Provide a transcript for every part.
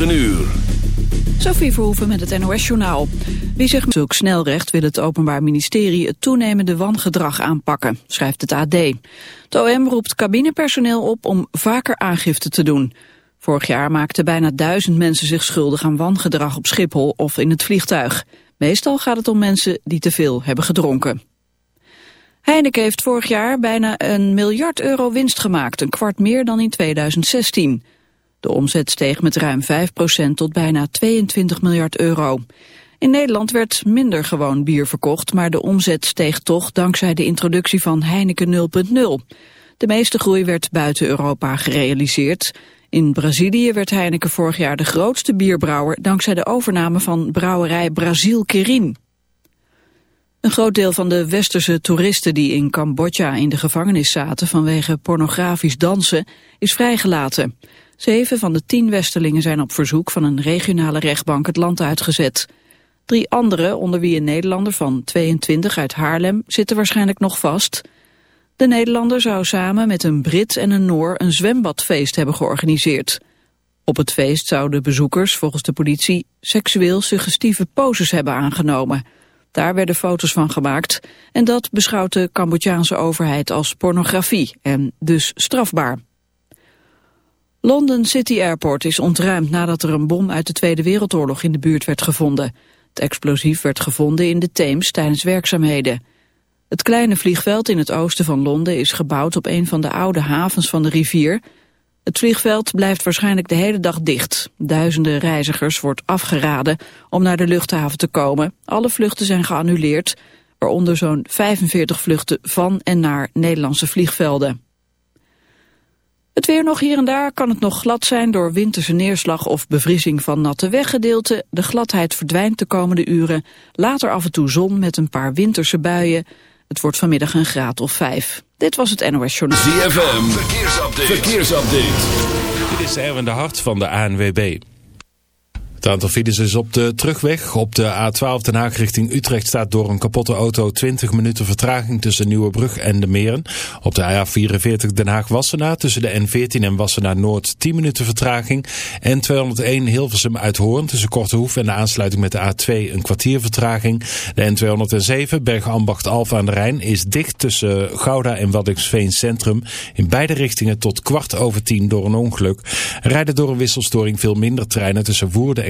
9 uur. Sophie Verhoeven met het NOS-journaal. Wie zich zoekt snelrecht wil het Openbaar Ministerie het toenemende wangedrag aanpakken, schrijft het AD. Het OM roept cabinepersoneel op om vaker aangifte te doen. Vorig jaar maakten bijna duizend mensen zich schuldig aan wangedrag op Schiphol of in het vliegtuig. Meestal gaat het om mensen die te veel hebben gedronken. Heineken heeft vorig jaar bijna een miljard euro winst gemaakt, een kwart meer dan in 2016. De omzet steeg met ruim 5% tot bijna 22 miljard euro. In Nederland werd minder gewoon bier verkocht, maar de omzet steeg toch dankzij de introductie van Heineken 0.0. De meeste groei werd buiten Europa gerealiseerd. In Brazilië werd Heineken vorig jaar de grootste bierbrouwer dankzij de overname van brouwerij Brazil Kerin. Een groot deel van de westerse toeristen die in Cambodja in de gevangenis zaten vanwege pornografisch dansen is vrijgelaten. Zeven van de tien Westerlingen zijn op verzoek van een regionale rechtbank het land uitgezet. Drie anderen, onder wie een Nederlander van 22 uit Haarlem, zitten waarschijnlijk nog vast. De Nederlander zou samen met een Brit en een Noor een zwembadfeest hebben georganiseerd. Op het feest zouden bezoekers, volgens de politie, seksueel suggestieve poses hebben aangenomen. Daar werden foto's van gemaakt en dat beschouwt de Cambodjaanse overheid als pornografie en dus strafbaar. London City Airport is ontruimd nadat er een bom uit de Tweede Wereldoorlog in de buurt werd gevonden. Het explosief werd gevonden in de Theems tijdens werkzaamheden. Het kleine vliegveld in het oosten van Londen is gebouwd op een van de oude havens van de rivier. Het vliegveld blijft waarschijnlijk de hele dag dicht. Duizenden reizigers wordt afgeraden om naar de luchthaven te komen. Alle vluchten zijn geannuleerd, waaronder zo'n 45 vluchten van en naar Nederlandse vliegvelden. Het weer nog hier en daar kan het nog glad zijn door winterse neerslag of bevriezing van natte weggedeelten. De gladheid verdwijnt de komende uren. Later af en toe zon met een paar winterse buien. Het wordt vanmiddag een graad of vijf. Dit was het NOS Journal. ZFM, verkeersupdate. verkeersupdate. Dit is Erwin de Hart van de ANWB. Het aantal files is op de terugweg. Op de A12 Den Haag richting Utrecht staat door een kapotte auto 20 minuten vertraging tussen Nieuwebrug en de Meren. Op de A44 Den Haag-Wassenaar tussen de N14 en Wassenaar Noord 10 minuten vertraging. En 201 Hilversum uit Hoorn tussen Kortehoef en de aansluiting met de A2 een kwartier vertraging. De N207 Bergambacht Alfa aan de Rijn is dicht tussen Gouda en Waddingsveen Centrum. In beide richtingen tot kwart over tien door een ongeluk. Rijden door een wisselstoring veel minder treinen tussen Woerden en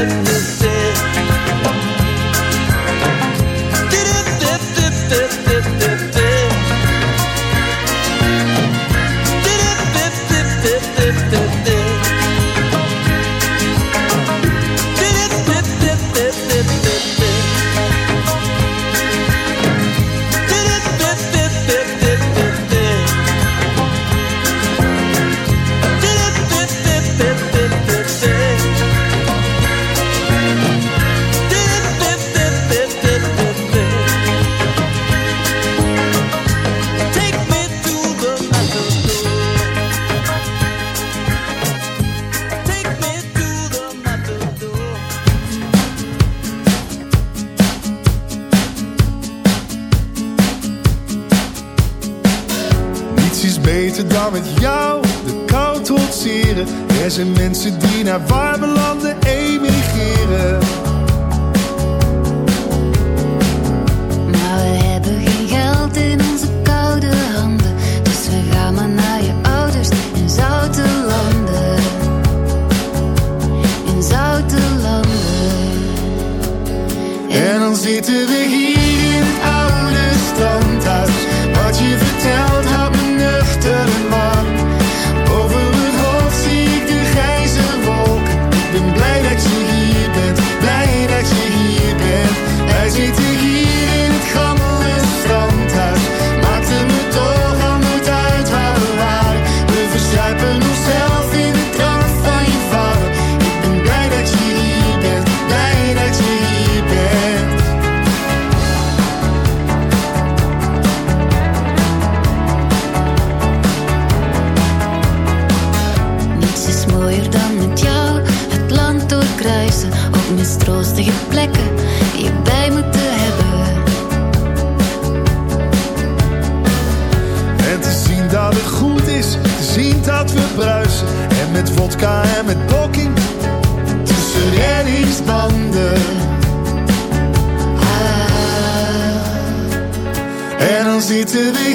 goodness. mistroostige plekken die je bij moeten hebben. En te zien dat het goed is, te zien dat we bruisen. En met vodka en met blokking tussen reddingsbanden. Ah. En dan zitten we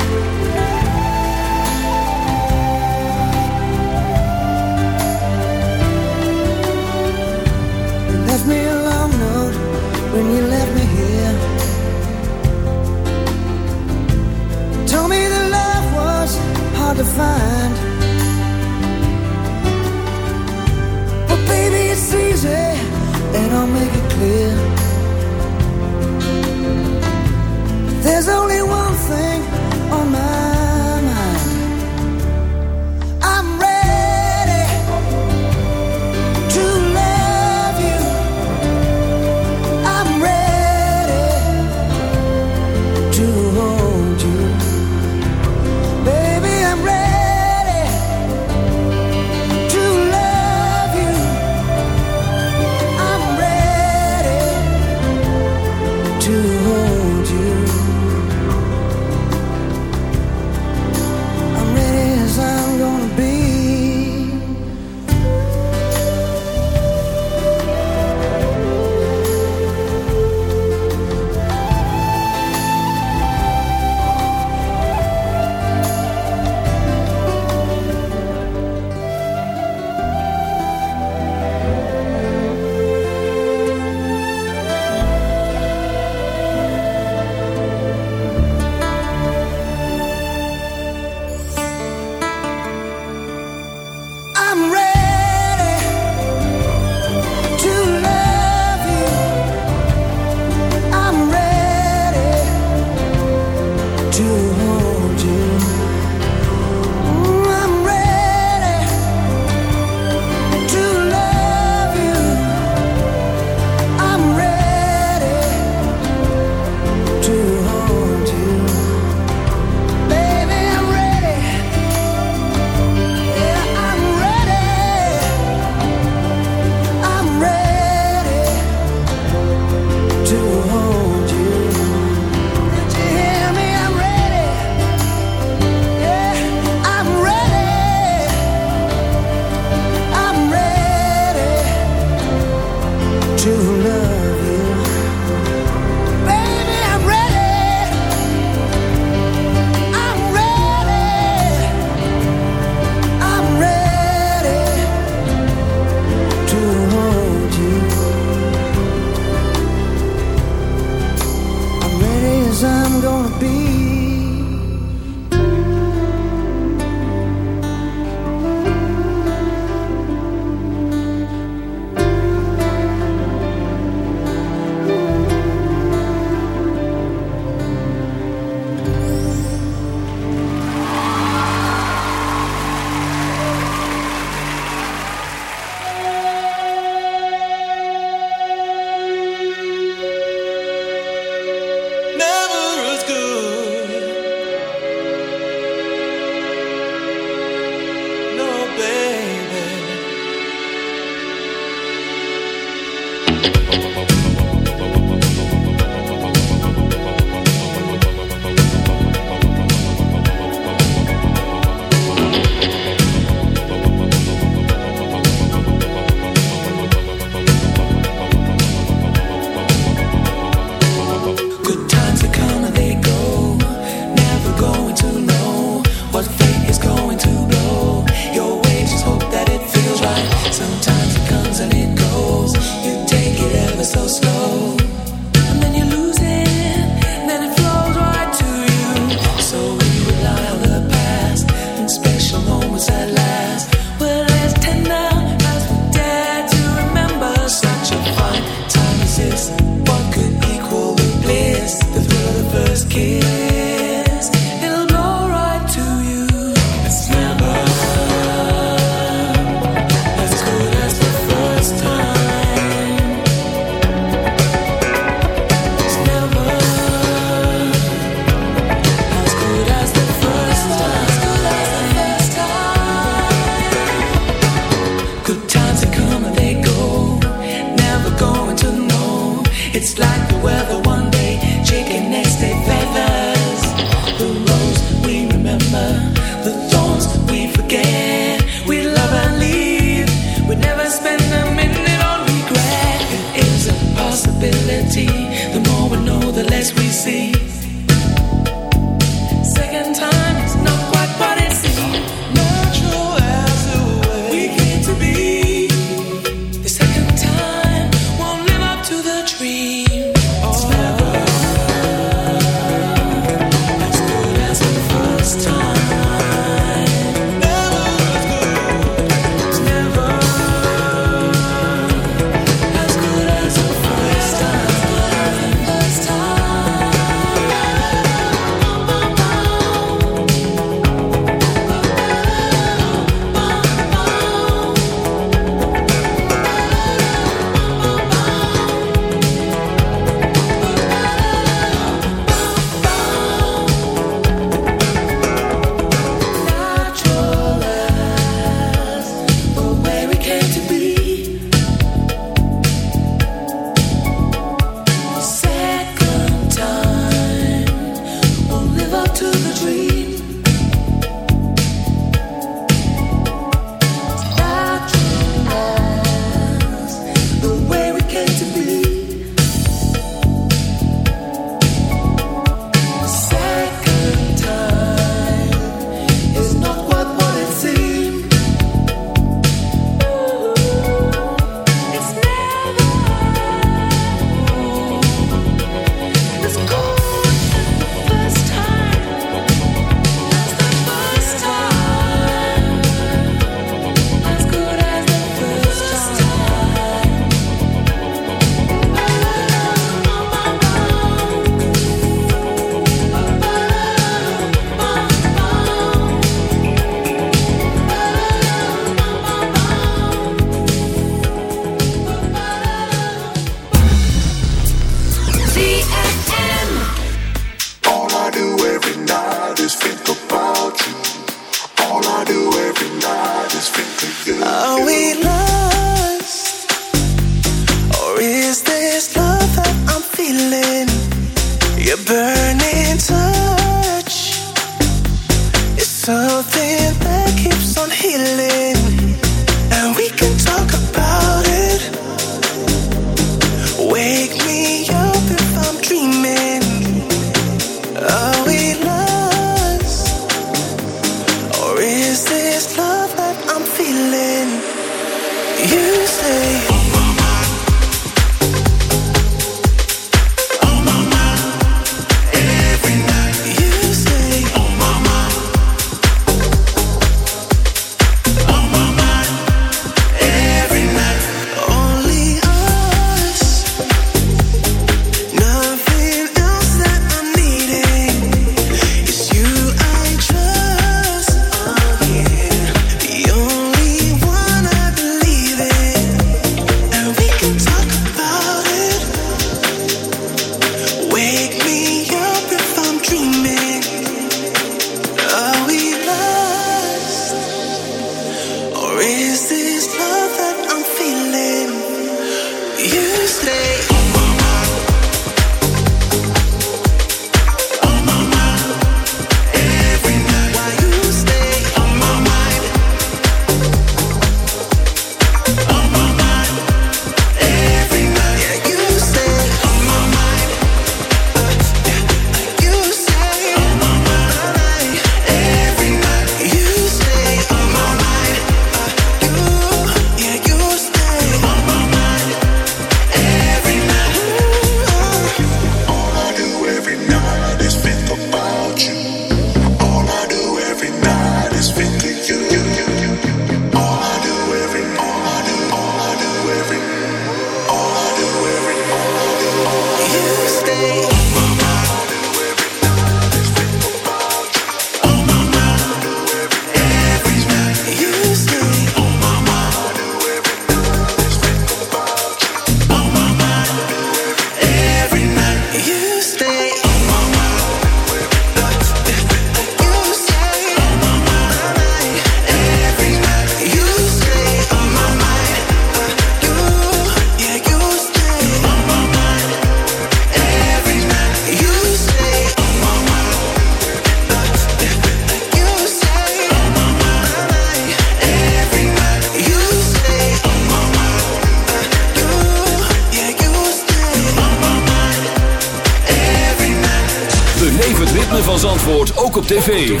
tv.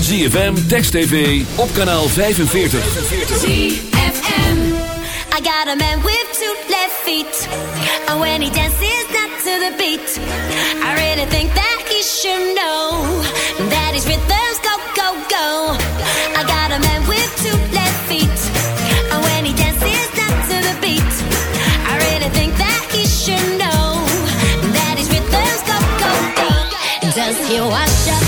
ZFM, Text TV, op kanaal 45. ZFM. I got a man with two left feet. And when he dances not to the beat. I really think that he should know. That his rhythms go, go, go. I got a man with two left feet. And when he dances not to the beat. I really think that he should know. That his rhythms go, go, go. Does he wash up?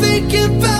thinking about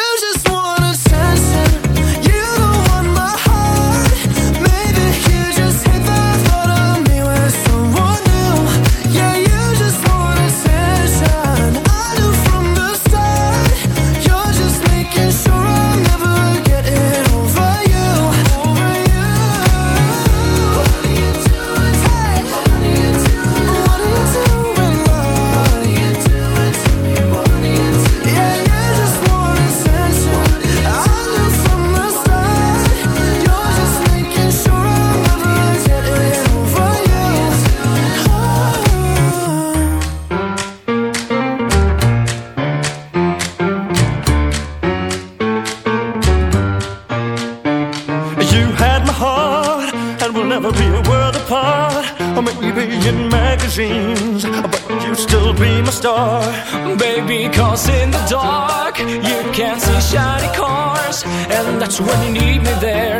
So when you need me there,